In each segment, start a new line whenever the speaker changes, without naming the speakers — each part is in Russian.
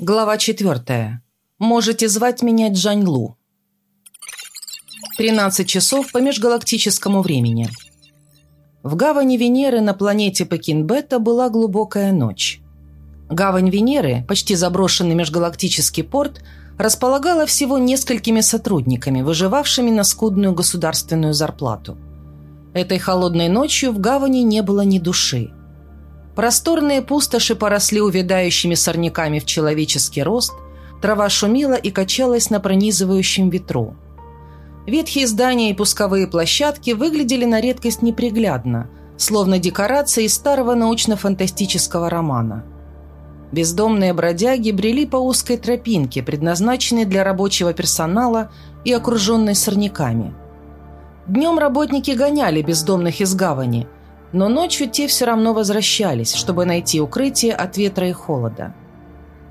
Глава четвертая. Можете звать меня Джань Лу. 13 часов по межгалактическому времени. В гавани Венеры на планете Пекинбета была глубокая ночь. Гавань Венеры, почти заброшенный межгалактический порт, располагала всего несколькими сотрудниками, выживавшими на скудную государственную зарплату. Этой холодной ночью в гавани не было ни души. Просторные пустоши поросли увядающими сорняками в человеческий рост, трава шумела и качалась на пронизывающем ветру. Ветхие здания и пусковые площадки выглядели на редкость неприглядно, словно декорации старого научно-фантастического романа. Бездомные бродяги брели по узкой тропинке, предназначенной для рабочего персонала и окруженной сорняками. Днем работники гоняли бездомных из гавани – но ночью те все равно возвращались, чтобы найти укрытие от ветра и холода.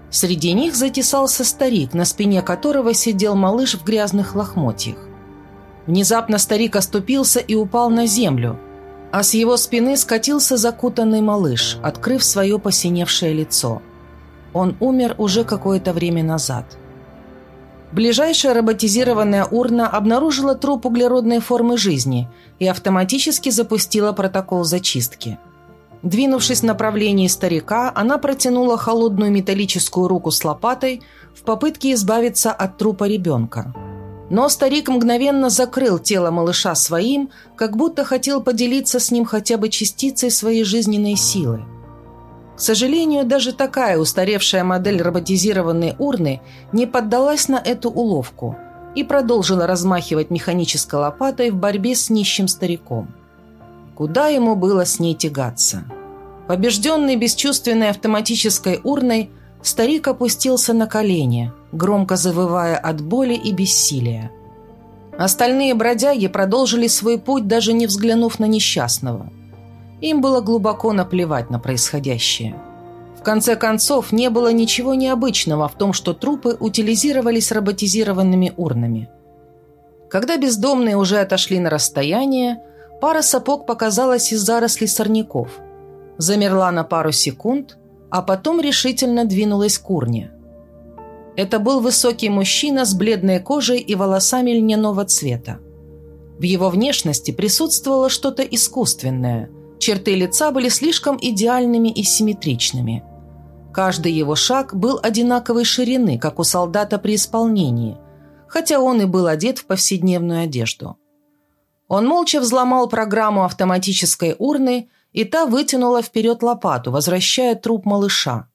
Среди них затесался старик, на спине которого сидел малыш в грязных лохмотьях. Внезапно старик оступился и упал на землю, а с его спины скатился закутанный малыш, открыв свое посиневшее лицо. Он умер уже какое-то время назад. Ближайшая роботизированная урна обнаружила труп углеродной формы жизни и автоматически запустила протокол зачистки. Двинувшись в направлении старика, она протянула холодную металлическую руку с лопатой в попытке избавиться от трупа ребенка. Но старик мгновенно закрыл тело малыша своим, как будто хотел поделиться с ним хотя бы частицей своей жизненной силы. К сожалению, даже такая устаревшая модель роботизированной урны не поддалась на эту уловку и продолжила размахивать механической лопатой в борьбе с нищим стариком. Куда ему было с ней тягаться? Побежденный бесчувственной автоматической урной, старик опустился на колени, громко завывая от боли и бессилия. Остальные бродяги продолжили свой путь, даже не взглянув на несчастного – им было глубоко наплевать на происходящее. В конце концов, не было ничего необычного в том, что трупы утилизировались роботизированными урнами. Когда бездомные уже отошли на расстояние, пара сапог показалась из зарослей сорняков. Замерла на пару секунд, а потом решительно двинулась к урне. Это был высокий мужчина с бледной кожей и волосами льняного цвета. В его внешности присутствовало что-то искусственное – Черты лица были слишком идеальными и симметричными. Каждый его шаг был одинаковой ширины, как у солдата при исполнении, хотя он и был одет в повседневную одежду. Он молча взломал программу автоматической урны, и та вытянула вперед лопату, возвращая труп малыша.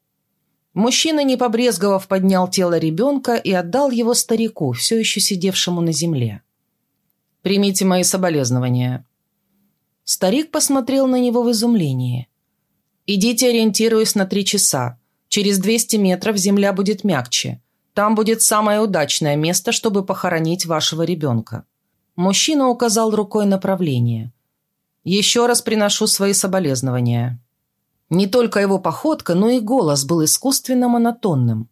Мужчина, не побрезговав, поднял тело ребенка и отдал его старику, все еще сидевшему на земле. «Примите мои соболезнования», Старик посмотрел на него в изумлении. «Идите, ориентируясь на три часа. Через 200 метров земля будет мягче. Там будет самое удачное место, чтобы похоронить вашего ребенка». Мужчина указал рукой направление. «Еще раз приношу свои соболезнования». Не только его походка, но и голос был искусственно монотонным.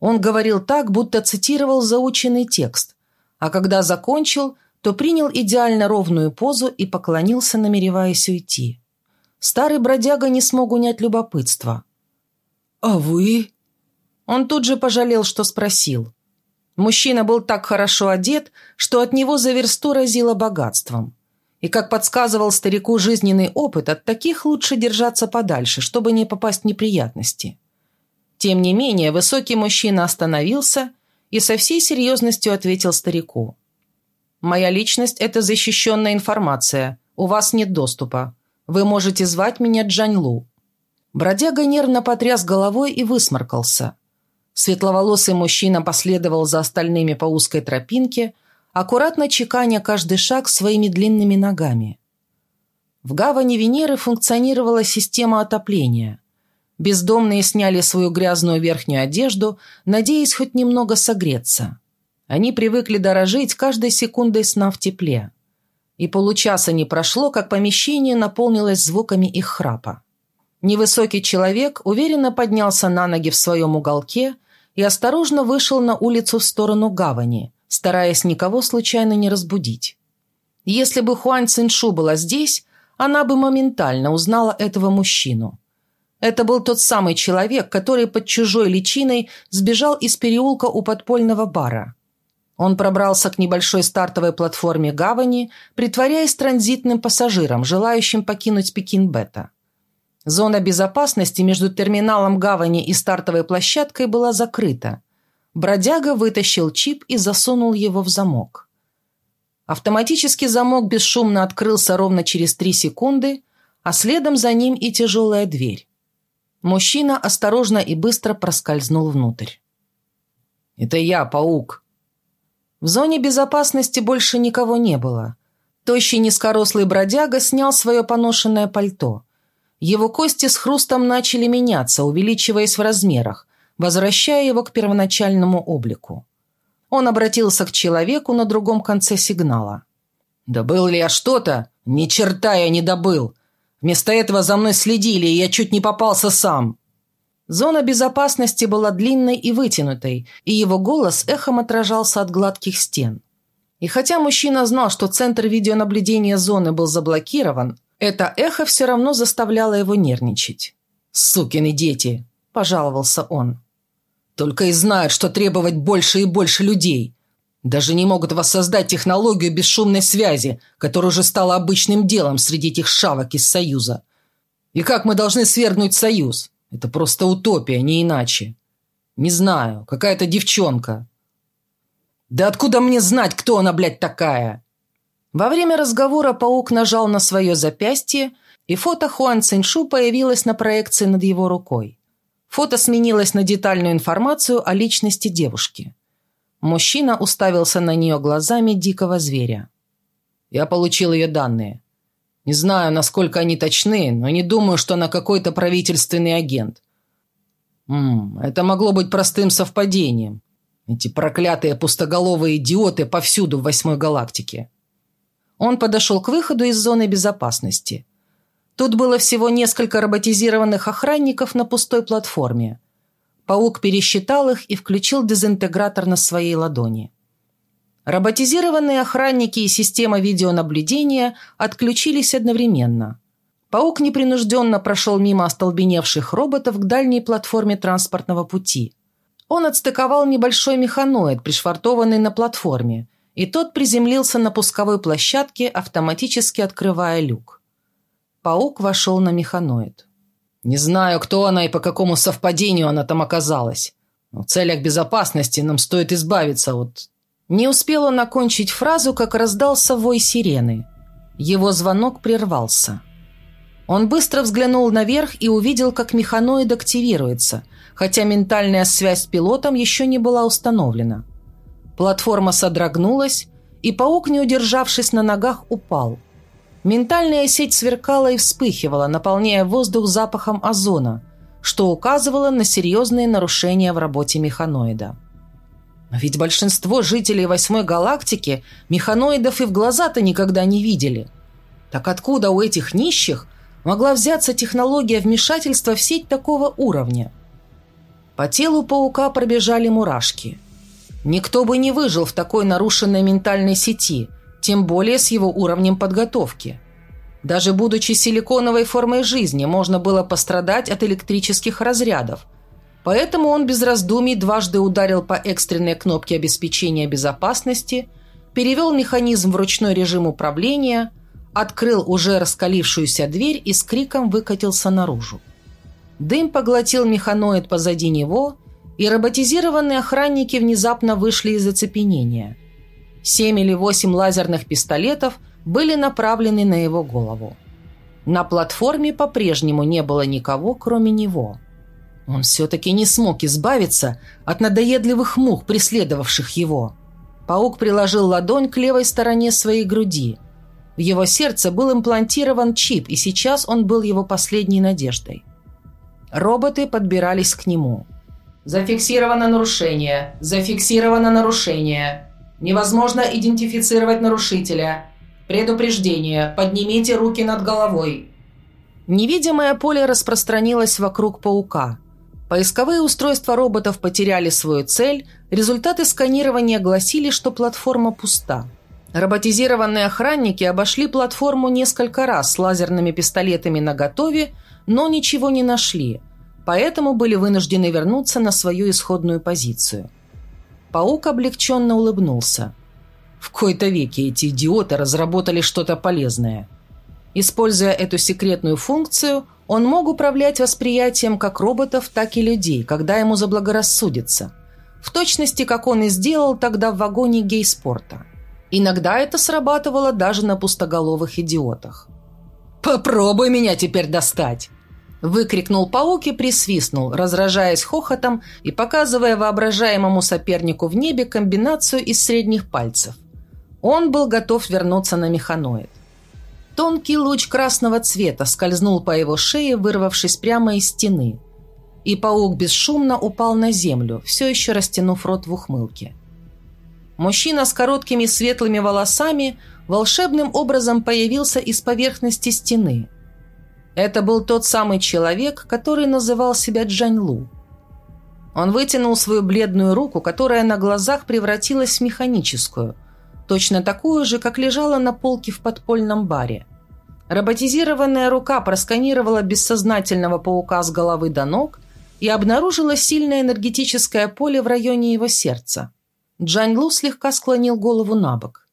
Он говорил так, будто цитировал заученный текст, а когда закончил, то принял идеально ровную позу и поклонился, намереваясь уйти. Старый бродяга не смог унять любопытство. «А вы?» Он тут же пожалел, что спросил. Мужчина был так хорошо одет, что от него за версту разило богатством. И, как подсказывал старику жизненный опыт, от таких лучше держаться подальше, чтобы не попасть в неприятности. Тем не менее, высокий мужчина остановился и со всей серьезностью ответил старику. Моя личность – это защищенная информация. У вас нет доступа. Вы можете звать меня Джаньлу». Бродяга нервно потряс головой и высморкался. Светловолосый мужчина последовал за остальными по узкой тропинке, аккуратно чеканя каждый шаг своими длинными ногами. В гавани Венеры функционировала система отопления. Бездомные сняли свою грязную верхнюю одежду, надеясь хоть немного согреться. Они привыкли дорожить каждой секундой сна в тепле. И получаса не прошло, как помещение наполнилось звуками их храпа. Невысокий человек уверенно поднялся на ноги в своем уголке и осторожно вышел на улицу в сторону гавани, стараясь никого случайно не разбудить. Если бы Хуань Циншу была здесь, она бы моментально узнала этого мужчину. Это был тот самый человек, который под чужой личиной сбежал из переулка у подпольного бара. Он пробрался к небольшой стартовой платформе гавани, притворяясь транзитным пассажиром, желающим покинуть Пекин-Бета. Зона безопасности между терминалом гавани и стартовой площадкой была закрыта. Бродяга вытащил чип и засунул его в замок. Автоматический замок бесшумно открылся ровно через три секунды, а следом за ним и тяжелая дверь. Мужчина осторожно и быстро проскользнул внутрь.
«Это я, паук»,
в зоне безопасности больше никого не было. Тощий низкорослый бродяга снял свое поношенное пальто. Его кости с хрустом начали меняться, увеличиваясь в размерах, возвращая его к первоначальному облику. Он обратился к человеку на другом конце сигнала.
«Добыл ли я что-то? Ни черта я не добыл. Вместо этого за мной следили, и я чуть не попался сам».
Зона безопасности была длинной и вытянутой, и его голос эхом отражался от гладких стен. И хотя мужчина знал, что центр видеонаблюдения зоны был заблокирован, это эхо все равно заставляло его нервничать.
«Сукины дети!» – пожаловался он. «Только и знают, что требовать больше и больше людей. Даже не могут воссоздать технологию бесшумной связи, которая уже стала обычным делом среди этих шавок из Союза. И как мы должны свергнуть Союз? Это просто утопия, не иначе. Не знаю, какая-то девчонка. Да откуда мне знать, кто она, блядь, такая?
Во время разговора паук нажал на свое запястье, и фото Хуан Циншу появилось на проекции над его рукой. Фото сменилось на детальную информацию о личности девушки. Мужчина уставился на нее глазами дикого зверя.
«Я получил ее данные. Не знаю, насколько они точны, но не думаю, что она какой-то правительственный агент. Ммм, это могло быть простым совпадением. Эти проклятые пустоголовые идиоты повсюду в восьмой галактике.
Он подошел к выходу из зоны безопасности. Тут было всего несколько роботизированных охранников на пустой платформе. Паук пересчитал их и включил дезинтегратор на своей ладони. Роботизированные охранники и система видеонаблюдения отключились одновременно. Паук непринужденно прошел мимо остолбеневших роботов к дальней платформе транспортного пути. Он отстыковал небольшой механоид, пришвартованный на платформе, и тот приземлился на пусковой площадке, автоматически открывая люк. Паук вошел на механоид.
«Не знаю, кто она и по какому совпадению она там оказалась. Но в целях безопасности нам стоит избавиться от
не успел он окончить фразу, как раздался вой сирены. Его звонок прервался. Он быстро взглянул наверх и увидел, как механоид активируется, хотя ментальная связь с пилотом еще не была установлена. Платформа содрогнулась, и паук, не удержавшись на ногах, упал. Ментальная сеть сверкала и вспыхивала, наполняя воздух запахом озона, что указывало на серьезные нарушения в работе механоида. Но ведь большинство жителей восьмой галактики механоидов и в глаза-то никогда не видели. Так откуда у этих нищих могла взяться технология вмешательства в сеть такого уровня? По телу паука пробежали мурашки. Никто бы не выжил в такой нарушенной ментальной сети, тем более с его уровнем подготовки. Даже будучи силиконовой формой жизни, можно было пострадать от электрических разрядов – Поэтому он без раздумий дважды ударил по экстренной кнопке обеспечения безопасности, перевел механизм в ручной режим управления, открыл уже раскалившуюся дверь и с криком выкатился наружу. Дым поглотил механоид позади него, и роботизированные охранники внезапно вышли из оцепенения. Семь или восемь лазерных пистолетов были направлены на его голову. На платформе по-прежнему не было никого, кроме него – он все-таки не смог избавиться от надоедливых мух, преследовавших его. Паук приложил ладонь к левой стороне своей груди. В его сердце был имплантирован чип, и сейчас он был его последней надеждой. Роботы подбирались к нему. «Зафиксировано нарушение. Зафиксировано нарушение. Невозможно идентифицировать нарушителя. Предупреждение. Поднимите руки над головой». Невидимое поле распространилось вокруг паука – Поисковые устройства роботов потеряли свою цель, результаты сканирования гласили, что платформа пуста. Роботизированные охранники обошли платформу несколько раз с лазерными пистолетами наготове, но ничего не нашли, поэтому были вынуждены вернуться на свою исходную позицию. Паук облегченно улыбнулся. В кои-то веки эти идиоты разработали что-то полезное. Используя эту секретную функцию, он мог управлять восприятием как роботов, так и людей, когда ему заблагорассудится. В точности, как он и сделал тогда в вагоне гей-спорта. Иногда это срабатывало даже на пустоголовых идиотах.
«Попробуй меня теперь достать!»
Выкрикнул паук и присвистнул, разражаясь хохотом и показывая воображаемому сопернику в небе комбинацию из средних пальцев. Он был готов вернуться на механоид. Тонкий луч красного цвета скользнул по его шее, вырвавшись прямо из стены. И паук бесшумно упал на землю, все еще растянув рот в ухмылке. Мужчина с короткими светлыми волосами волшебным образом появился из поверхности стены. Это был тот самый человек, который называл себя Джаньлу. Он вытянул свою бледную руку, которая на глазах превратилась в механическую, точно такую же, как лежала на полке в подпольном баре. Роботизированная рука просканировала бессознательного паука с головы до ног и обнаружила сильное энергетическое поле в районе его сердца. Джань Лу слегка склонил голову на бок.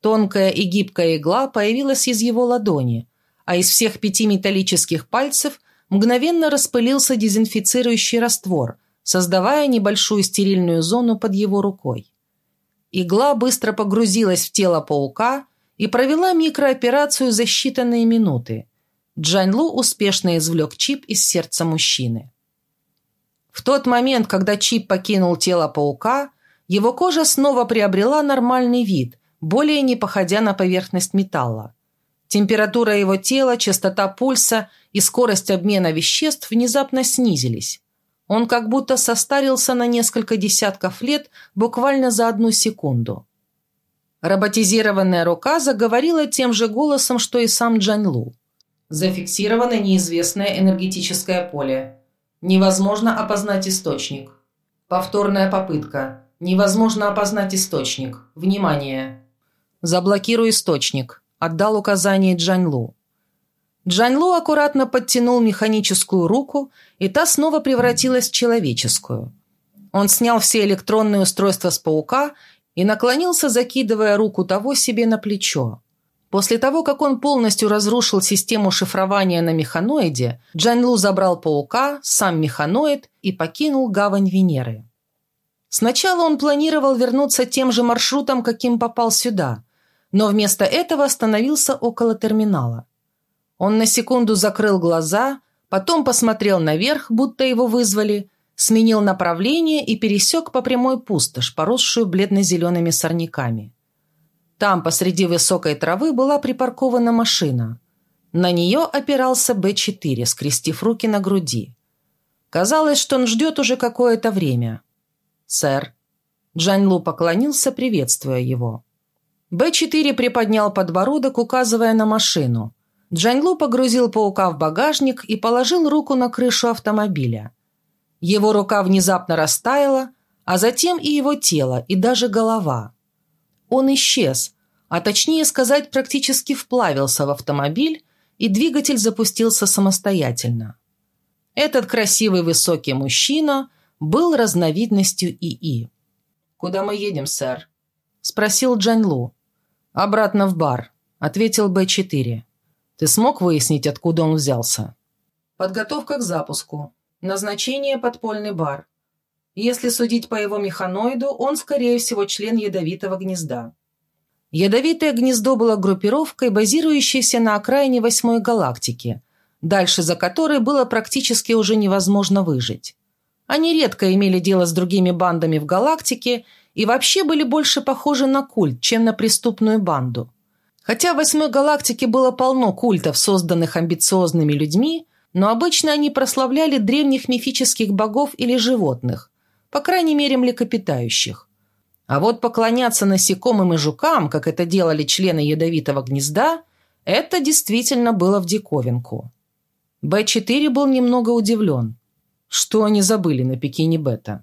Тонкая и гибкая игла появилась из его ладони, а из всех пяти металлических пальцев мгновенно распылился дезинфицирующий раствор, создавая небольшую стерильную зону под его рукой. Игла быстро погрузилась в тело паука и провела микрооперацию за считанные минуты. Джань Лу успешно извлек чип из сердца мужчины. В тот момент, когда чип покинул тело паука, его кожа снова приобрела нормальный вид, более не походя на поверхность металла. Температура его тела, частота пульса и скорость обмена веществ внезапно снизились. Он как будто состарился на несколько десятков лет буквально за одну секунду. Роботизированная рука заговорила тем же голосом, что и сам Джань Лу. Зафиксировано неизвестное энергетическое поле. Невозможно опознать источник. Повторная попытка. Невозможно опознать источник. Внимание. Заблокируй источник. Отдал указание Джаньлу. Джаньлу аккуратно подтянул механическую руку, и та снова превратилась в человеческую. Он снял все электронные устройства с паука и наклонился, закидывая руку того себе на плечо. После того, как он полностью разрушил систему шифрования на механоиде, Джанлу забрал паука, сам механоид и покинул гавань Венеры. Сначала он планировал вернуться тем же маршрутом, каким попал сюда, но вместо этого остановился около терминала. Он на секунду закрыл глаза, потом посмотрел наверх, будто его вызвали, сменил направление и пересек по прямой пустошь, поросшую бледно-зелеными сорняками. Там, посреди высокой травы, была припаркована машина. На нее опирался Б-4, скрестив руки на груди. Казалось, что он ждет уже какое-то время – «Сэр». Джань Лу поклонился, приветствуя его. Б-4 приподнял подбородок, указывая на машину. Джань Лу погрузил паука в багажник и положил руку на крышу автомобиля. Его рука внезапно растаяла, а затем и его тело, и даже голова. Он исчез, а точнее сказать, практически вплавился в автомобиль, и двигатель запустился самостоятельно. Этот красивый высокий мужчина – был разновидностью ИИ. «Куда мы едем, сэр?» – спросил Джань Лу. «Обратно в бар», – ответил Б-4. «Ты смог выяснить, откуда он взялся?» «Подготовка к запуску. Назначение – подпольный бар. Если судить по его механоиду, он, скорее всего, член ядовитого гнезда». Ядовитое гнездо было группировкой, базирующейся на окраине восьмой галактики, дальше за которой было практически уже невозможно выжить. Они редко имели дело с другими бандами в галактике и вообще были больше похожи на культ, чем на преступную банду. Хотя в восьмой галактике было полно культов, созданных амбициозными людьми, но обычно они прославляли древних мифических богов или животных, по крайней мере млекопитающих. А вот поклоняться насекомым и жукам, как это делали члены ядовитого гнезда, это действительно было в диковинку. Б-4 был немного удивлен. Что они забыли на Пекине Бета?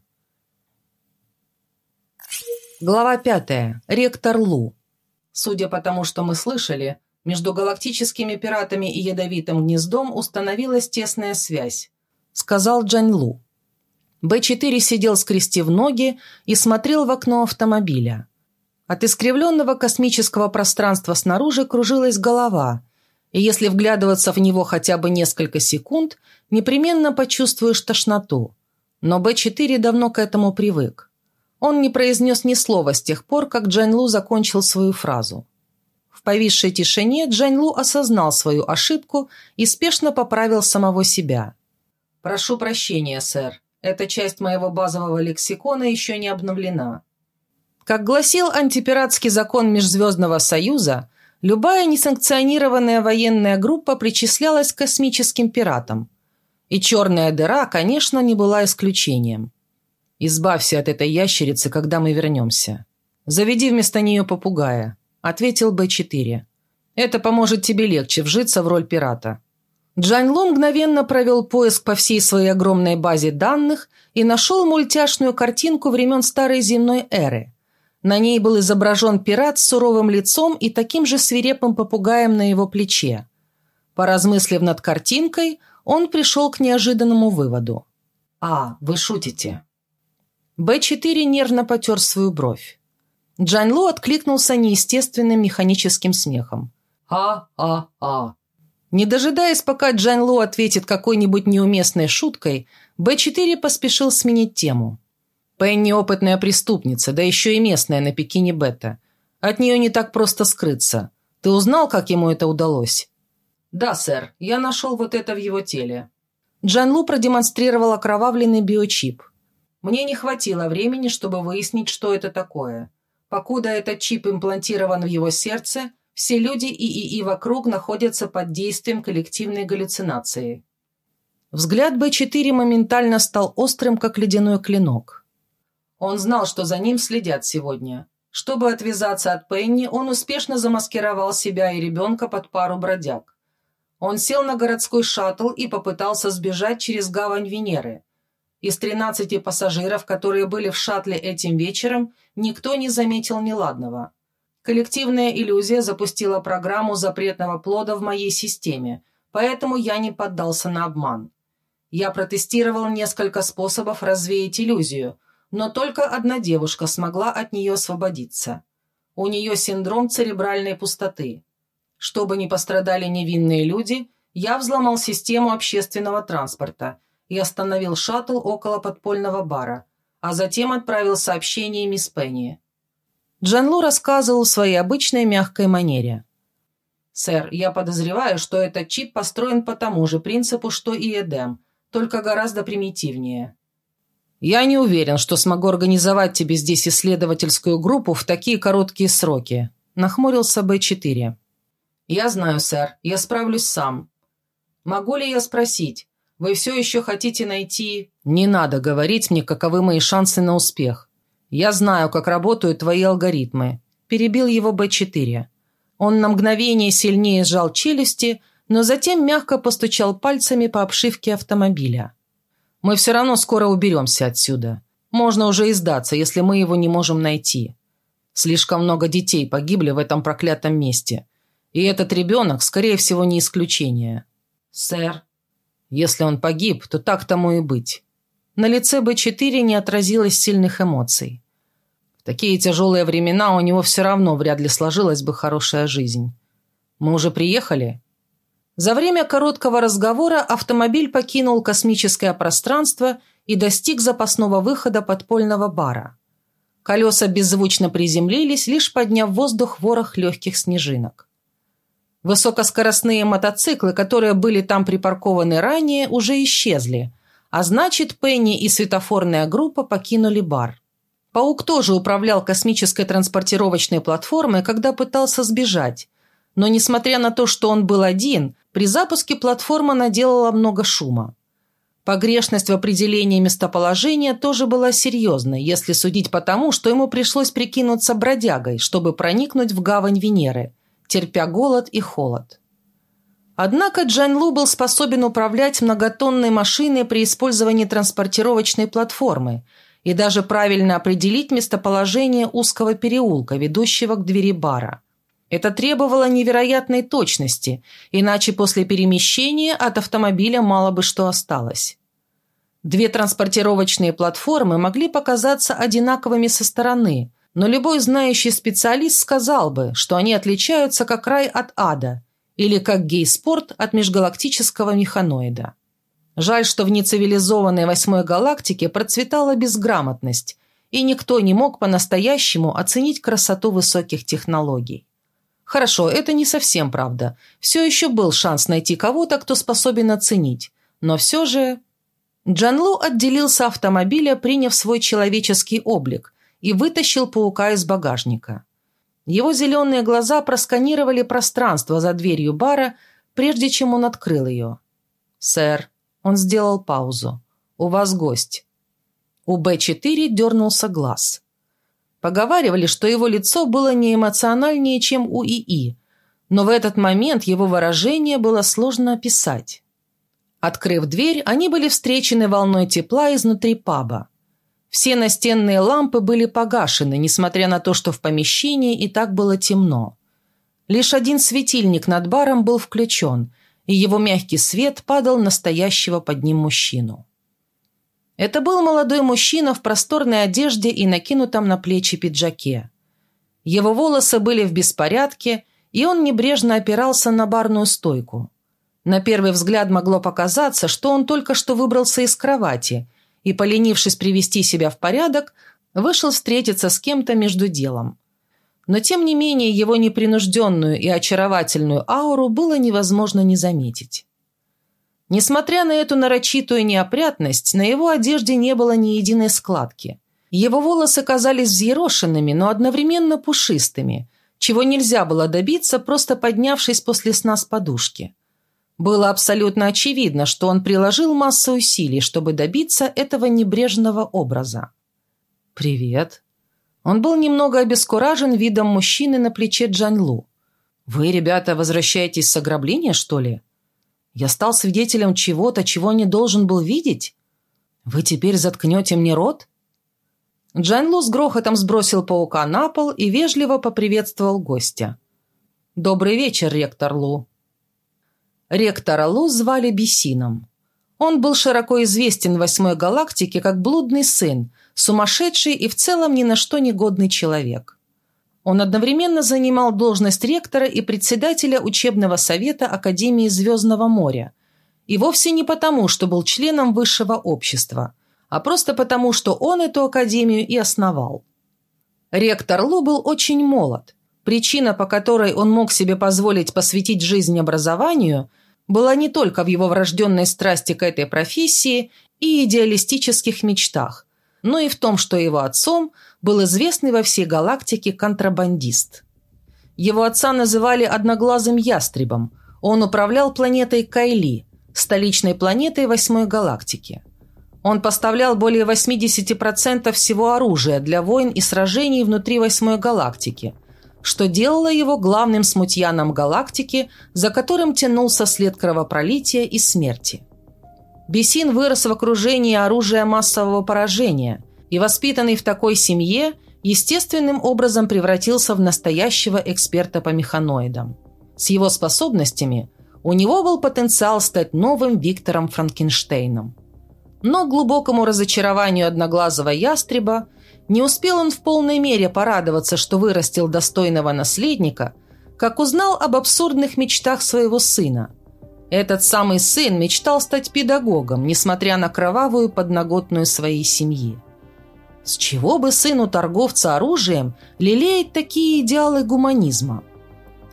Глава пятая. Ректор Лу. Судя по тому, что мы слышали, между галактическими пиратами и ядовитым гнездом установилась тесная связь, сказал Джань Лу. Б-4 сидел скрестив ноги и смотрел в окно автомобиля. От искривленного космического пространства снаружи кружилась голова, и если вглядываться в него хотя бы несколько секунд, непременно почувствуешь тошноту. Но Б-4 давно к этому привык. Он не произнес ни слова с тех пор, как Джань Лу закончил свою фразу. В повисшей тишине Джань Лу осознал свою ошибку и спешно поправил самого себя. «Прошу прощения, сэр. Эта часть моего базового лексикона еще не обновлена. Как гласил антипиратский закон Межзвездного Союза, любая несанкционированная военная группа причислялась к космическим пиратам. И черная дыра, конечно, не была исключением. «Избавься от этой ящерицы, когда мы вернемся. Заведи вместо нее попугая», — ответил Б-4. «Это поможет тебе легче вжиться в роль пирата». Джань Лу мгновенно провел поиск по всей своей огромной базе данных и нашел мультяшную картинку времен старой земной эры — на ней был изображен пират с суровым лицом и таким же свирепым попугаем на его плече. Поразмыслив над картинкой, он пришел к неожиданному выводу. «А, вы шутите». Б-4 нервно потер свою бровь. Джан Лу откликнулся неестественным механическим смехом. «А-а-а». Не дожидаясь, пока Джан Лу ответит какой-нибудь неуместной шуткой, Б-4 поспешил сменить тему. Пенни опытная преступница, да еще и местная на Пекине Бета. От нее не так просто скрыться. Ты узнал, как ему это удалось?» «Да, сэр. Я нашел вот это в его теле». Джан Лу продемонстрировал окровавленный биочип. «Мне не хватило времени, чтобы выяснить, что это такое. Покуда этот чип имплантирован в его сердце, все люди и ИИ вокруг находятся под действием коллективной галлюцинации». Взгляд Б-4 моментально стал острым, как ледяной клинок. Он знал, что за ним следят сегодня. Чтобы отвязаться от Пенни, он успешно замаскировал себя и ребенка под пару бродяг. Он сел на городской шаттл и попытался сбежать через гавань Венеры. Из 13 пассажиров, которые были в шаттле этим вечером, никто не заметил неладного. Коллективная иллюзия запустила программу запретного плода в моей системе, поэтому я не поддался на обман. Я протестировал несколько способов развеять иллюзию – но только одна девушка смогла от нее освободиться. У нее синдром церебральной пустоты. Чтобы не пострадали невинные люди, я взломал систему общественного транспорта и остановил шаттл около подпольного бара, а затем отправил сообщение мисс Пенни. Джанлу рассказывал в своей обычной мягкой манере. «Сэр, я подозреваю, что этот чип построен по тому же принципу, что и Эдем, только гораздо примитивнее. Я не уверен, что смогу организовать тебе здесь исследовательскую группу в такие короткие сроки», – нахмурился Б-4. «Я знаю, сэр. Я справлюсь сам. Могу ли я спросить, вы все еще хотите найти...» «Не надо говорить мне, каковы мои шансы на успех. Я знаю, как работают твои алгоритмы», – перебил его Б-4. Он на мгновение сильнее сжал челюсти, но затем мягко постучал пальцами по обшивке автомобиля. Мы все равно скоро уберемся отсюда. Можно уже и сдаться, если мы его не можем найти. Слишком много детей погибли в этом проклятом месте. И этот ребенок, скорее всего, не исключение. Сэр, если он погиб, то так тому и быть. На лице Б-4 не отразилось сильных эмоций. В такие тяжелые времена у него все равно вряд ли сложилась бы хорошая жизнь. Мы уже приехали? За время короткого разговора автомобиль покинул космическое пространство и достиг запасного выхода подпольного бара. Колеса беззвучно приземлились, лишь подняв воздух ворох легких снежинок. Высокоскоростные мотоциклы, которые были там припаркованы ранее, уже исчезли, а значит, Пенни и светофорная группа покинули бар. Паук тоже управлял космической транспортировочной платформой, когда пытался сбежать, но, несмотря на то, что он был один, при запуске платформа наделала много шума. Погрешность в определении местоположения тоже была серьезной, если судить по тому, что ему пришлось прикинуться бродягой, чтобы проникнуть в гавань Венеры, терпя голод и холод. Однако Джан Лу был способен управлять многотонной машиной при использовании транспортировочной платформы и даже правильно определить местоположение узкого переулка, ведущего к двери бара – Это требовало невероятной точности, иначе после перемещения от автомобиля мало бы что осталось. Две транспортировочные платформы могли показаться одинаковыми со стороны, но любой знающий специалист сказал бы, что они отличаются как рай от ада или как гей-спорт от межгалактического механоида. Жаль, что в нецивилизованной восьмой галактике процветала безграмотность, и никто не мог по-настоящему оценить красоту высоких технологий. Хорошо, это не совсем правда. Все еще был шанс найти кого-то, кто способен оценить. Но все же... Джанлу отделился автомобиля, приняв свой человеческий облик, и вытащил паука из багажника. Его зеленые глаза просканировали пространство за дверью бара, прежде чем он открыл ее. «Сэр», — он сделал паузу, — «у вас гость». У Б-4 дернулся глаз. Поговаривали, что его лицо было не эмоциональнее, чем у ИИ, но в этот момент его выражение было сложно описать. Открыв дверь, они были встречены волной тепла изнутри паба. Все настенные лампы были погашены, несмотря на то, что в помещении и так было темно. Лишь один светильник над баром был включен, и его мягкий свет падал на стоящего под ним мужчину. Это был молодой мужчина в просторной одежде и накинутом на плечи пиджаке. Его волосы были в беспорядке, и он небрежно опирался на барную стойку. На первый взгляд могло показаться, что он только что выбрался из кровати и, поленившись привести себя в порядок, вышел встретиться с кем-то между делом. Но, тем не менее, его непринужденную и очаровательную ауру было невозможно не заметить. Несмотря на эту нарочитую неопрятность, на его одежде не было ни единой складки. Его волосы казались взъерошенными, но одновременно пушистыми, чего нельзя было добиться, просто поднявшись после сна с подушки. Было абсолютно очевидно, что он приложил массу усилий, чтобы добиться этого небрежного образа. «Привет». Он был немного обескуражен видом мужчины на плече Джанлу. «Вы, ребята, возвращаетесь с ограбления, что ли?» Я стал свидетелем чего-то, чего не должен был видеть? Вы теперь заткнете мне рот?» Джан Лу с грохотом сбросил паука на пол и вежливо поприветствовал гостя. «Добрый вечер, ректор Лу». Ректора Лу звали Бесином. Он был широко известен в восьмой галактике как блудный сын, сумасшедший и в целом ни на что негодный человек. Он одновременно занимал должность ректора и председателя учебного совета Академии Звездного моря. И вовсе не потому, что был членом высшего общества, а просто потому, что он эту академию и основал. Ректор Лу был очень молод. Причина, по которой он мог себе позволить посвятить жизнь образованию, была не только в его врожденной страсти к этой профессии и идеалистических мечтах, но и в том, что его отцом был известный во всей галактике контрабандист. Его отца называли «одноглазым ястребом». Он управлял планетой Кайли, столичной планетой восьмой галактики. Он поставлял более 80% всего оружия для войн и сражений внутри восьмой галактики, что делало его главным смутьяном галактики, за которым тянулся след кровопролития и смерти. Бесин вырос в окружении оружия массового поражения и, воспитанный в такой семье, естественным образом превратился в настоящего эксперта по механоидам. С его способностями у него был потенциал стать новым Виктором Франкенштейном. Но к глубокому разочарованию одноглазого ястреба не успел он в полной мере порадоваться, что вырастил достойного наследника, как узнал об абсурдных мечтах своего сына – этот самый сын мечтал стать педагогом, несмотря на кровавую подноготную своей семьи. С чего бы сыну торговца оружием лелеять такие идеалы гуманизма?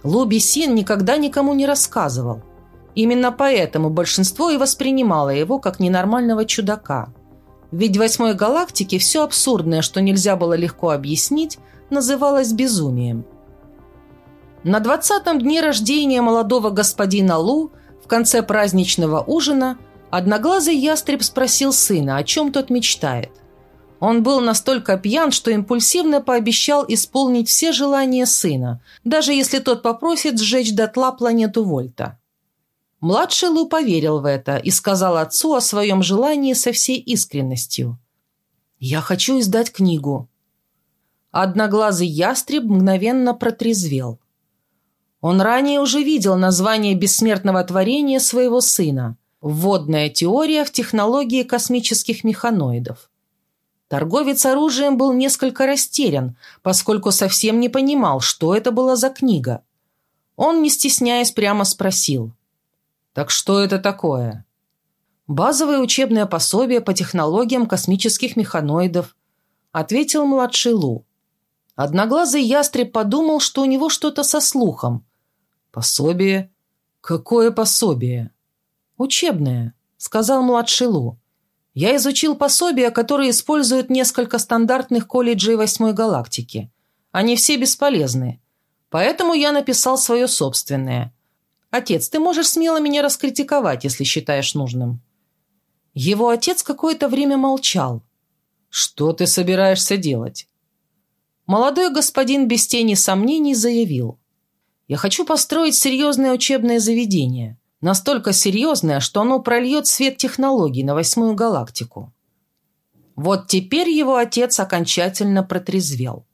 Луби Син никогда никому не рассказывал. Именно поэтому большинство и воспринимало его как ненормального чудака. Ведь в восьмой галактике все абсурдное, что нельзя было легко объяснить, называлось безумием. На двадцатом дне рождения молодого господина Лу – в конце праздничного ужина одноглазый ястреб спросил сына, о чем тот мечтает. Он был настолько пьян, что импульсивно пообещал исполнить все желания сына, даже если тот попросит сжечь дотла планету Вольта. Младший Лу поверил в это и сказал отцу о своем желании со всей искренностью. «Я хочу издать книгу». Одноглазый ястреб мгновенно протрезвел. Он ранее уже видел название бессмертного творения своего сына «Вводная теория в технологии космических механоидов». Торговец оружием был несколько растерян, поскольку совсем не понимал, что это была за книга. Он, не стесняясь, прямо спросил. «Так что это такое?» «Базовое учебное пособие по технологиям космических механоидов», ответил младший Лу. Одноглазый ястреб подумал, что у него что-то со слухом. «Пособие? Какое пособие?» «Учебное», — сказал младший Лу. «Я изучил пособия, которые используют несколько стандартных колледжей восьмой галактики. Они все бесполезны. Поэтому я написал свое собственное. Отец, ты можешь смело меня раскритиковать, если считаешь нужным». Его отец какое-то время молчал. «Что ты собираешься делать?» Молодой господин без тени сомнений заявил. «Я хочу построить серьезное учебное заведение. Настолько серьезное, что оно прольет свет технологий на восьмую галактику». Вот теперь его отец окончательно протрезвел.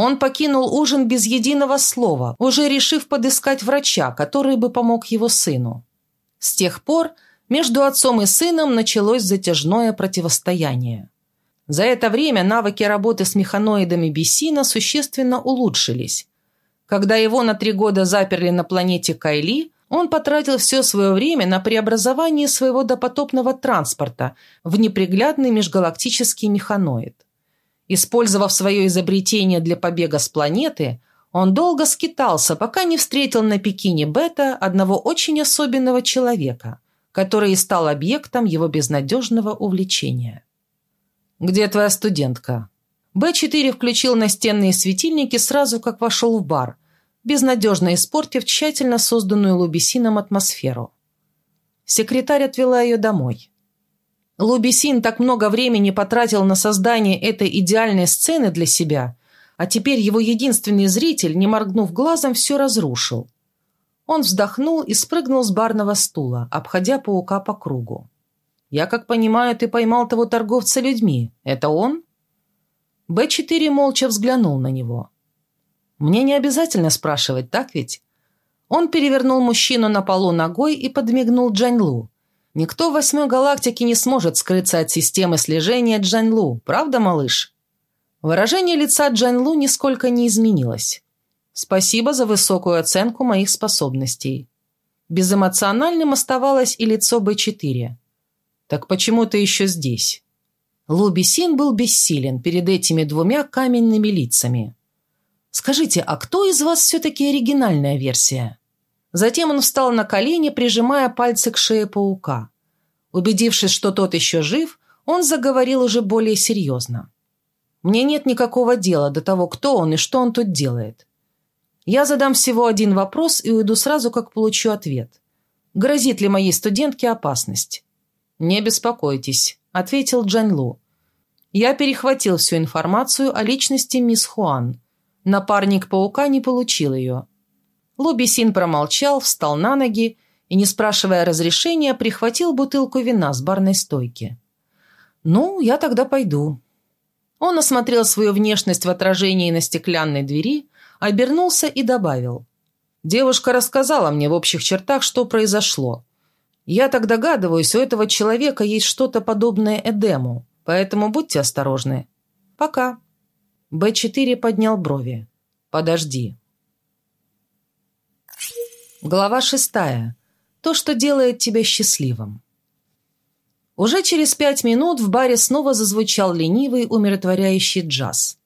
Он покинул ужин без единого слова, уже решив подыскать врача, который бы помог его сыну. С тех пор между отцом и сыном началось затяжное противостояние. За это время навыки работы с механоидами Бессина существенно улучшились. Когда его на три года заперли на планете Кайли, он потратил все свое время на преобразование своего допотопного транспорта в неприглядный межгалактический механоид. Использовав свое изобретение для побега с планеты, он долго скитался, пока не встретил на Пекине Бета одного очень особенного человека, который и стал объектом его безнадежного увлечения. «Где твоя студентка?» Б-4 включил настенные светильники сразу, как вошел в бар, безнадежно испортив тщательно созданную Лубисином атмосферу. Секретарь отвела ее домой. Лубисин так много времени потратил на создание этой идеальной сцены для себя, а теперь его единственный зритель, не моргнув глазом, все разрушил. Он вздохнул и спрыгнул с барного стула, обходя паука по кругу. «Я, как понимаю, ты поймал того торговца людьми. Это он?» Б-4 молча взглянул на него. «Мне не обязательно спрашивать, так ведь?» Он перевернул мужчину на полу ногой и подмигнул Джаньлу. «Никто в восьмой галактике не сможет скрыться от системы слежения Джаньлу, правда, малыш?» Выражение лица Джаньлу нисколько не изменилось. «Спасибо за высокую оценку моих способностей». Безэмоциональным оставалось и лицо Б-4. «Так почему ты еще здесь?» Луби Син был бессилен перед этими двумя каменными лицами. «Скажите, а кто из вас все-таки оригинальная версия?» Затем он встал на колени, прижимая пальцы к шее паука. Убедившись, что тот еще жив, он заговорил уже более серьезно. «Мне нет никакого дела до того, кто он и что он тут делает. Я задам всего один вопрос и уйду сразу, как получу ответ. Грозит ли моей студентке опасность? «Не беспокойтесь», — ответил Джан Лу. «Я перехватил всю информацию о личности мисс Хуан. Напарник паука не получил ее». Лу Бисин промолчал, встал на ноги и, не спрашивая разрешения, прихватил бутылку вина с барной стойки. «Ну, я тогда пойду». Он осмотрел свою внешность в отражении на стеклянной двери, обернулся и добавил. «Девушка рассказала мне в общих чертах, что произошло. Я так догадываюсь, у этого человека есть что-то подобное Эдему, поэтому будьте осторожны. Пока. Б4 поднял брови. Подожди. Глава шестая. То, что делает тебя счастливым. Уже через пять минут в баре снова зазвучал ленивый, умиротворяющий джаз.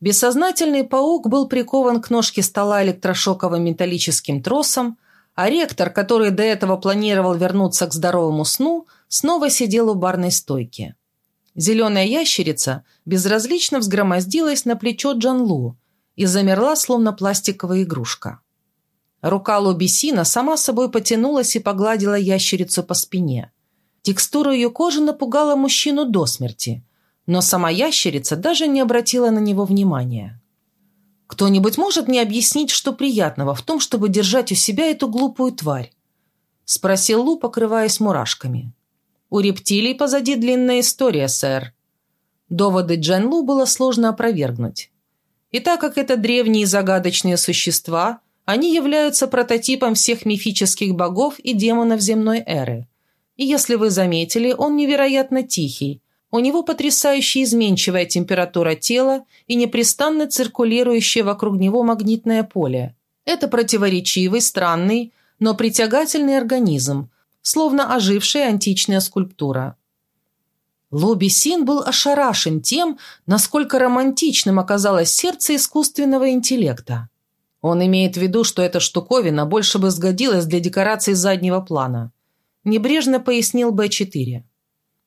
Бессознательный паук был прикован к ножке стола электрошоковым металлическим тросом, а ректор, который до этого планировал вернуться к здоровому сну, снова сидел у барной стойки. Зеленая ящерица безразлично взгромоздилась на плечо Джанлу и замерла, словно пластиковая игрушка. Рука Лобисина сама собой потянулась и погладила ящерицу по спине. Текстура ее кожи напугала мужчину до смерти, но сама ящерица даже не обратила на него внимания. Кто-нибудь может мне объяснить, что приятного в том, чтобы держать у себя эту глупую тварь?» — спросил Лу, покрываясь мурашками. «У рептилий позади длинная история, сэр». Доводы Джен Лу было сложно опровергнуть. И так как это древние загадочные существа, Они являются прототипом всех мифических богов и демонов земной эры. И если вы заметили, он невероятно тихий. У него потрясающе изменчивая температура тела и непрестанно циркулирующее вокруг него магнитное поле. Это противоречивый, странный, но притягательный организм, словно ожившая античная скульптура. Лоби Син был ошарашен тем, насколько романтичным оказалось сердце искусственного интеллекта. Он имеет в виду, что эта штуковина больше бы сгодилась для декорации заднего плана. Небрежно пояснил Б-4.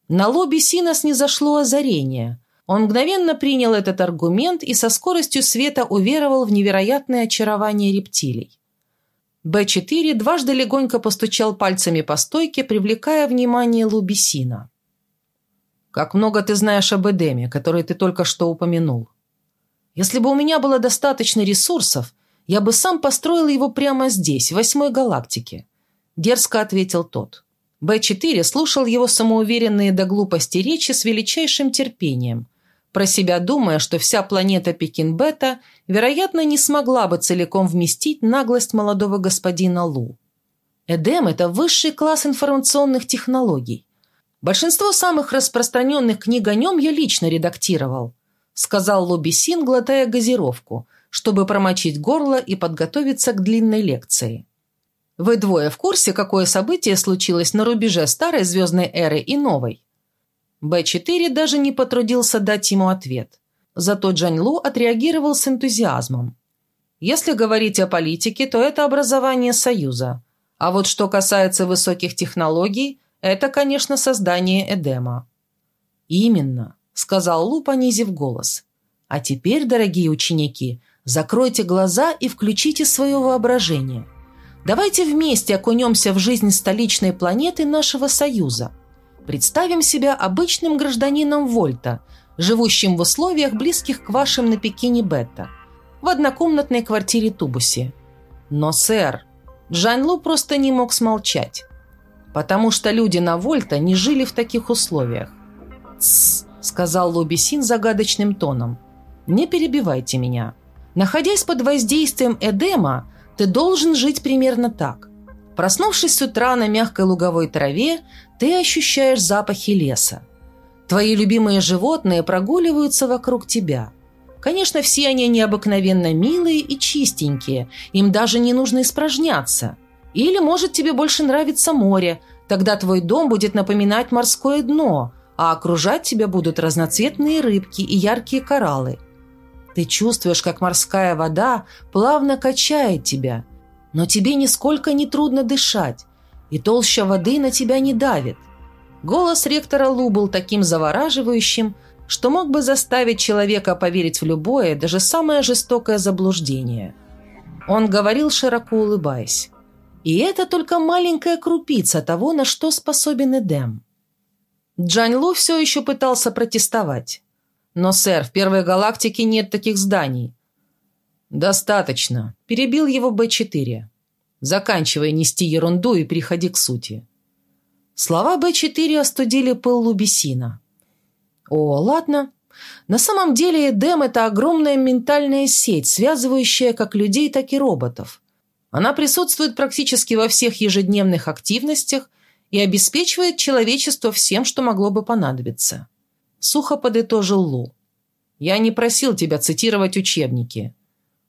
На лоби Сина снизошло озарение. Он мгновенно принял этот аргумент и со скоростью света уверовал в невероятное очарование рептилий. Б-4 дважды легонько постучал пальцами по стойке, привлекая внимание Лубисина. «Как много ты знаешь об Эдеме, который ты только что упомянул. Если бы у меня было достаточно ресурсов, я бы сам построил его прямо здесь, в восьмой галактике», – дерзко ответил тот. Б-4 слушал его самоуверенные до глупости речи с величайшим терпением, про себя думая, что вся планета Пекин-Бета, вероятно, не смогла бы целиком вместить наглость молодого господина Лу. Эдем – это высший класс информационных технологий. Большинство самых распространенных книг о нем я лично редактировал, сказал Лу Бесин, глотая газировку, чтобы промочить горло и подготовиться к длинной лекции. Вы двое в курсе, какое событие случилось на рубеже старой звездной эры и новой? Б-4 даже не потрудился дать ему ответ. Зато Джань Лу отреагировал с энтузиазмом. Если говорить о политике, то это образование Союза. А вот что касается высоких технологий, это, конечно, создание Эдема. «Именно», — сказал Лу, понизив голос. «А теперь, дорогие ученики, закройте глаза и включите свое воображение. Давайте вместе окунемся в жизнь столичной планеты нашего Союза». Представим себя обычным гражданином Вольта, живущим в условиях, близких к вашим на Пекине Бетта, в однокомнатной квартире Тубуси. Но, сэр, Джанлу просто не мог смолчать, потому что люди на Вольта не жили в таких условиях. «Тссс», — сказал Лобисин загадочным тоном, — «не перебивайте меня. Находясь под воздействием Эдема, ты должен жить примерно так. Проснувшись с утра на мягкой луговой траве, ты ощущаешь запахи леса. Твои любимые животные прогуливаются вокруг тебя. Конечно, все они необыкновенно милые и чистенькие, им даже не нужно испражняться. Или, может, тебе больше нравится море, тогда твой дом будет напоминать морское дно, а окружать тебя будут разноцветные рыбки и яркие кораллы. Ты чувствуешь, как морская вода плавно качает тебя – но тебе нисколько не трудно дышать, и толща воды на тебя не давит. Голос ректора Лу был таким завораживающим, что мог бы заставить человека поверить в любое, даже самое жестокое заблуждение. Он говорил, широко улыбаясь. И это только маленькая крупица того, на что способен Эдем. Джань Лу все еще пытался протестовать. «Но, сэр, в Первой Галактике нет таких зданий. «Достаточно», – перебил его Б-4. «Заканчивай нести ерунду и переходи к сути». Слова Б-4 остудили пыл Лубисина. «О, ладно. На самом деле Эдем – это огромная ментальная сеть, связывающая как людей, так и роботов. Она присутствует практически во всех ежедневных активностях и обеспечивает человечество всем, что могло бы понадобиться». Сухо подытожил Лу. «Я не просил тебя цитировать учебники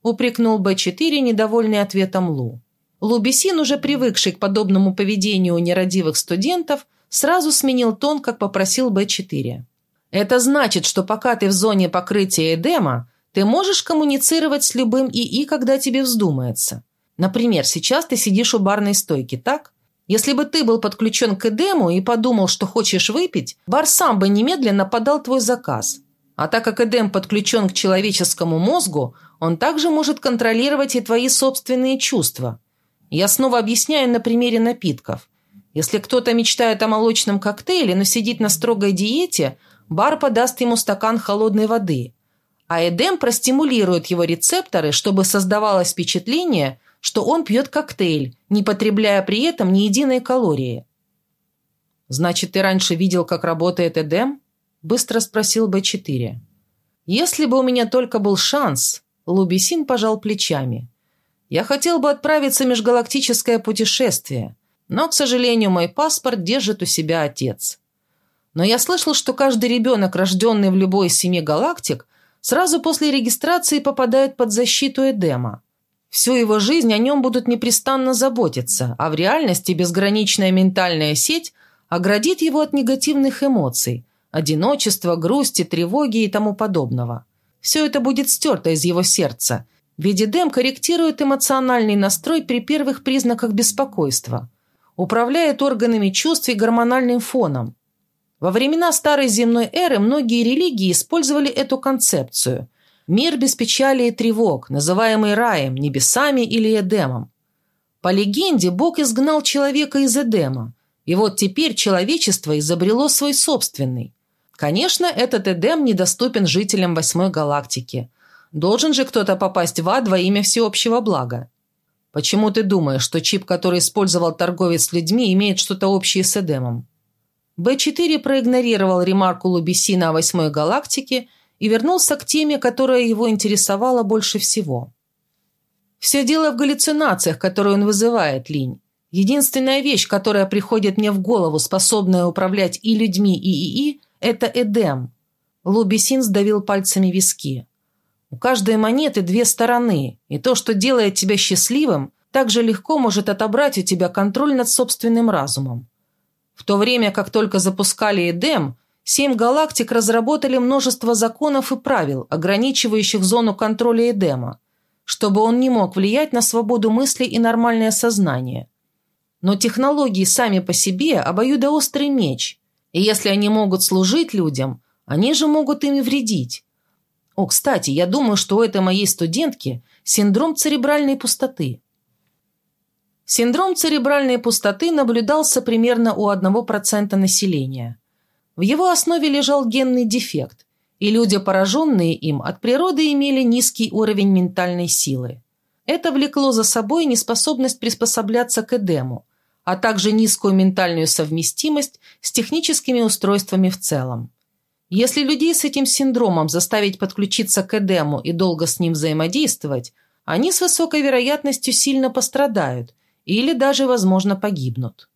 упрекнул Б-4, недовольный ответом Лу. Лубисин, уже привыкший к подобному поведению нерадивых студентов, сразу сменил тон, как попросил Б-4. «Это значит, что пока ты в зоне покрытия Эдема, ты можешь коммуницировать с любым ИИ, когда тебе вздумается. Например, сейчас ты сидишь у барной стойки, так? Если бы ты был подключен к Эдему и подумал, что хочешь выпить, бар сам бы немедленно подал твой заказ. А так как Эдем подключен к человеческому мозгу, он также может контролировать и твои собственные чувства. Я снова объясняю на примере напитков. Если кто-то мечтает о молочном коктейле, но сидит на строгой диете, бар подаст ему стакан холодной воды. А Эдем простимулирует его рецепторы, чтобы создавалось впечатление, что он пьет коктейль, не потребляя при этом ни единой калории. «Значит, ты раньше видел, как работает Эдем?» – быстро спросил Б4. «Если бы у меня только был шанс, Лубисин пожал плечами. Я хотел бы отправиться в межгалактическое путешествие, но, к сожалению, мой паспорт держит у себя отец. Но я слышал, что каждый ребенок, рожденный в любой из семи галактик, сразу после регистрации попадает под защиту Эдема. Всю его жизнь о нем будут непрестанно заботиться, а в реальности безграничная ментальная сеть оградит его от негативных эмоций, одиночества, грусти, тревоги и тому подобного. Все это будет стерто из его сердца, ведь Эдем корректирует эмоциональный настрой при первых признаках беспокойства, управляет органами чувств и гормональным фоном. Во времена старой земной эры многие религии использовали эту концепцию – Мир без печали и тревог, называемый раем, небесами или Эдемом. По легенде, Бог изгнал человека из Эдема, и вот теперь человечество изобрело свой собственный. Конечно, этот Эдем недоступен жителям восьмой галактики. Должен же кто-то попасть в ад во имя всеобщего блага. Почему ты думаешь, что чип, который использовал торговец с людьми, имеет что-то общее с Эдемом? Б-4 проигнорировал ремарку Лубисина о восьмой галактике – и вернулся к теме, которая его интересовала больше всего. «Все дело в галлюцинациях, которые он вызывает, Линь. Единственная вещь, которая приходит мне в голову, способная управлять и людьми, и ИИ, это Эдем». Лубисин сдавил пальцами виски. «У каждой монеты две стороны, и то, что делает тебя счастливым, также легко может отобрать у тебя контроль над собственным разумом. В то время, как только запускали Эдем, Семь галактик разработали множество законов и правил, ограничивающих зону контроля Эдема, чтобы он не мог влиять на свободу мысли и нормальное сознание. Но технологии сами по себе обоюдоострый меч, и если они могут служить людям, они же могут ими вредить. О, кстати, я думаю, что у этой моей студентки синдром церебральной пустоты. Синдром церебральной пустоты наблюдался примерно у 1% населения – в его основе лежал генный дефект, и люди, пораженные им, от природы имели низкий уровень ментальной силы. Это влекло за собой неспособность приспосабляться к Эдему, а также низкую ментальную совместимость с техническими устройствами в целом. Если людей с этим синдромом заставить подключиться к Эдему и долго с ним взаимодействовать, они с высокой вероятностью сильно пострадают или даже, возможно, погибнут.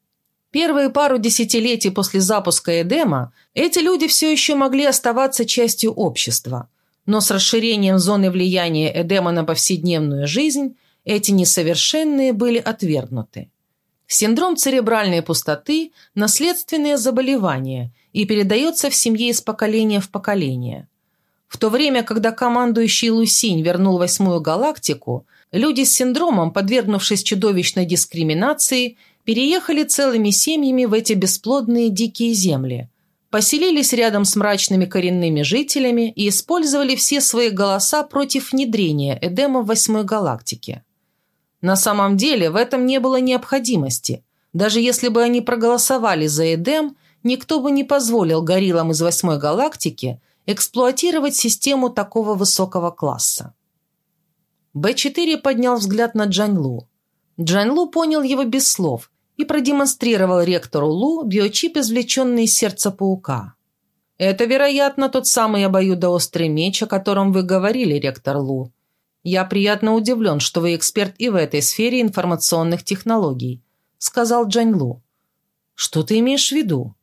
Первые пару десятилетий после запуска Эдема эти люди все еще могли оставаться частью общества. Но с расширением зоны влияния Эдема на повседневную жизнь эти несовершенные были отвергнуты. Синдром церебральной пустоты – наследственное заболевание и передается в семье из поколения в поколение. В то время, когда командующий Лусинь вернул восьмую галактику, люди с синдромом, подвергнувшись чудовищной дискриминации – переехали целыми семьями в эти бесплодные дикие земли, поселились рядом с мрачными коренными жителями и использовали все свои голоса против внедрения Эдема в восьмой галактике. На самом деле в этом не было необходимости. Даже если бы они проголосовали за Эдем, никто бы не позволил гориллам из восьмой галактики эксплуатировать систему такого высокого класса. Б-4 поднял взгляд на Джаньлу. Джаньлу понял его без слов и продемонстрировал ректору Лу биочип, извлеченный из сердца паука. «Это, вероятно, тот самый обоюдоострый меч, о котором вы говорили, ректор Лу. Я приятно удивлен, что вы эксперт и в этой сфере информационных технологий», сказал Джань Лу. «Что ты имеешь в виду?»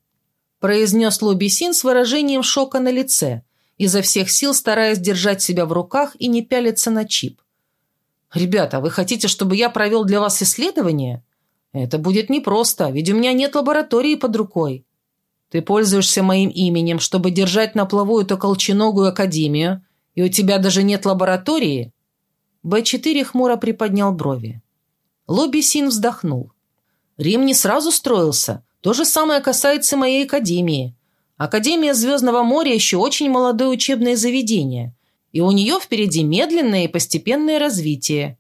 произнес Лу Бисин с выражением шока на лице, изо всех сил стараясь держать себя в руках и не пялиться на чип. «Ребята, вы хотите, чтобы я провел для вас исследование?» «Это будет непросто, ведь у меня нет лаборатории под рукой. Ты пользуешься моим именем, чтобы держать на плаву эту колченогую академию, и у тебя даже нет лаборатории?» Б-4 хмуро приподнял брови. Лобби Син вздохнул. «Рим не сразу строился. То же самое касается моей академии. Академия Звездного моря еще очень молодое учебное заведение, и у нее впереди медленное и постепенное развитие».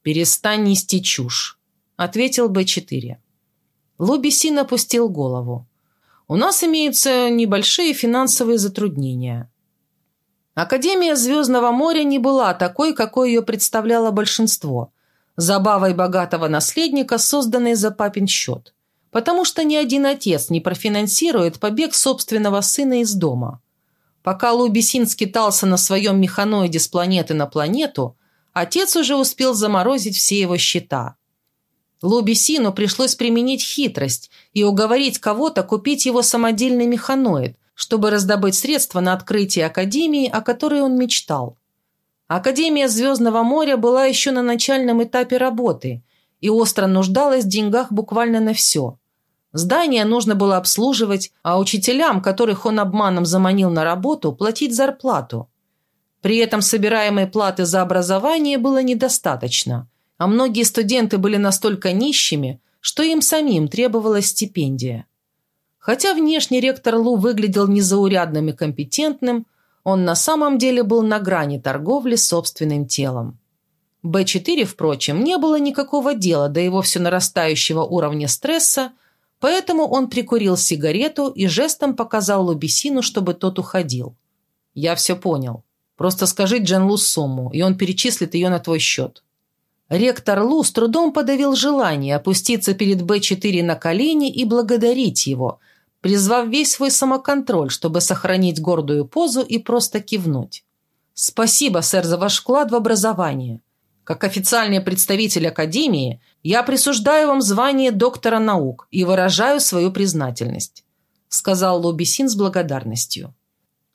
«Перестань нести чушь», – ответил Б-4. Лобисин опустил голову. «У нас имеются небольшие финансовые затруднения». Академия Звездного моря не была такой, какой ее представляло большинство, забавой богатого наследника, созданной за папин счет, потому что ни один отец не профинансирует побег собственного сына из дома. Пока Лубисин скитался на своем механоиде с планеты на планету, отец уже успел заморозить все его счета. Лубисину пришлось применить хитрость и уговорить кого-то купить его самодельный механоид, чтобы раздобыть средства на открытие Академии, о которой он мечтал. Академия Звездного моря была еще на начальном этапе работы и остро нуждалась в деньгах буквально на все. Здание нужно было обслуживать, а учителям, которых он обманом заманил на работу, платить зарплату. При этом собираемой платы за образование было недостаточно, а многие студенты были настолько нищими, что им самим требовалась стипендия. Хотя внешне ректор Лу выглядел незаурядным и компетентным, он на самом деле был на грани торговли собственным телом. Б4, впрочем, не было никакого дела до его все нарастающего уровня стресса, поэтому он прикурил сигарету и жестом показал Лубисину, чтобы тот уходил. «Я все понял. Просто скажи Джен Лу сумму, и он перечислит ее на твой счет». Ректор Лу с трудом подавил желание опуститься перед Б4 на колени и благодарить его – призвав весь свой самоконтроль, чтобы сохранить гордую позу и просто кивнуть. «Спасибо, сэр, за ваш вклад в образование. Как официальный представитель Академии, я присуждаю вам звание доктора наук и выражаю свою признательность», сказал Лобисин с благодарностью.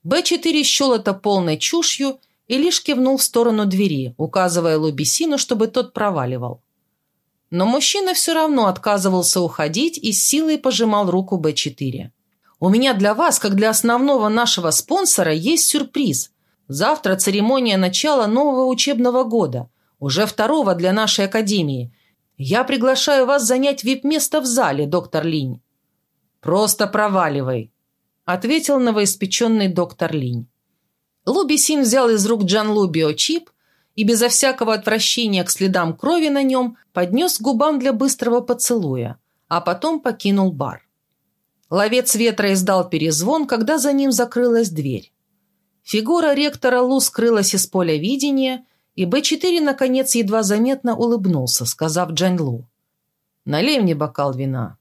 Б4 счел это полной чушью и лишь кивнул в сторону двери, указывая Лобисину, чтобы тот проваливал. Но мужчина все равно отказывался уходить и с силой пожимал руку Б4. «У меня для вас, как для основного нашего спонсора, есть сюрприз. Завтра церемония начала нового учебного года, уже второго для нашей академии. Я приглашаю вас занять вип-место в зале, доктор Линь». «Просто проваливай», – ответил новоиспеченный доктор Линь. Луби Син взял из рук Джан Лу биочип и безо всякого отвращения к следам крови на нем поднес губам для быстрого поцелуя, а потом покинул бар. Ловец ветра издал перезвон, когда за ним закрылась дверь. Фигура ректора Лу скрылась из поля видения, и Б4, наконец, едва заметно улыбнулся, сказав Джань Лу. «Налей мне бокал вина».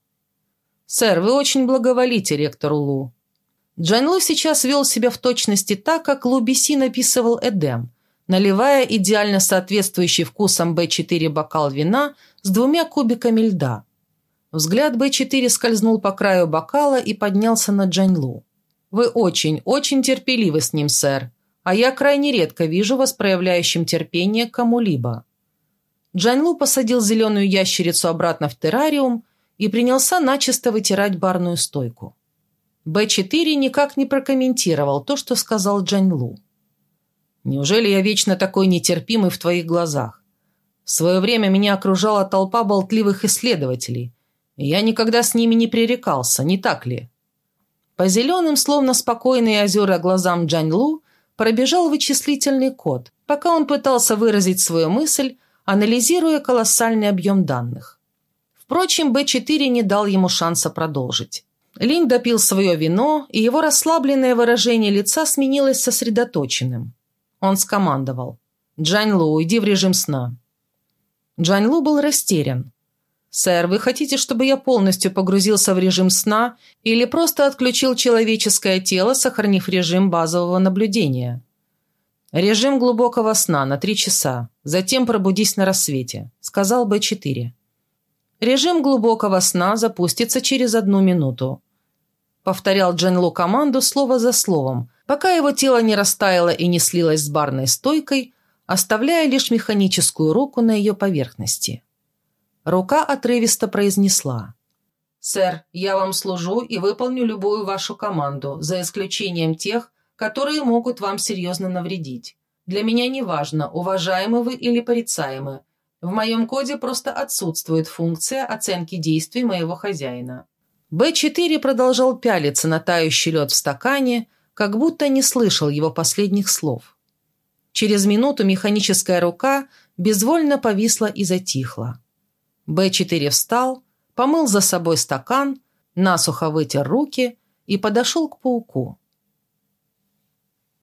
«Сэр, вы очень благоволите ректору Лу». Джань Лу сейчас вел себя в точности так, как Лу Биси написывал Эдем – наливая идеально соответствующий вкусом Б4 бокал вина с двумя кубиками льда. Взгляд Б4 скользнул по краю бокала и поднялся на Джаньлу. «Вы очень, очень терпеливы с ним, сэр, а я крайне редко вижу вас проявляющим терпение кому-либо». Джаньлу посадил зеленую ящерицу обратно в террариум и принялся начисто вытирать барную стойку. Б4 никак не прокомментировал то, что сказал Джаньлу. Неужели я вечно такой нетерпимый в твоих глазах? В свое время меня окружала толпа болтливых исследователей, и я никогда с ними не пререкался, не так ли? По зеленым, словно спокойные озера глазам Джань Лу пробежал вычислительный код, пока он пытался выразить свою мысль, анализируя колоссальный объем данных. Впрочем, Б4 не дал ему шанса продолжить. Линь допил свое вино, и его расслабленное выражение лица сменилось сосредоточенным. Он скомандовал. «Джань Лу, уйди в режим сна». Джань Лу был растерян. «Сэр, вы хотите, чтобы я полностью погрузился в режим сна или просто отключил человеческое тело, сохранив режим базового наблюдения?» «Режим глубокого сна на три часа. Затем пробудись на рассвете», — сказал Б4. «Режим глубокого сна запустится через одну минуту», — повторял Джан Лу команду слово за словом, пока его тело не растаяло и не слилось с барной стойкой, оставляя лишь механическую руку на ее поверхности. Рука отрывисто произнесла. «Сэр, я вам служу и выполню любую вашу команду, за исключением тех, которые могут вам серьезно навредить. Для меня не важно, уважаемы вы или порицаемы. В моем коде просто отсутствует функция оценки действий моего хозяина». Б4 продолжал пялиться на тающий лед в стакане, как будто не слышал его последних слов. Через минуту механическая рука безвольно повисла и затихла. Б4 встал, помыл за собой стакан, насухо вытер руки и подошел к пауку.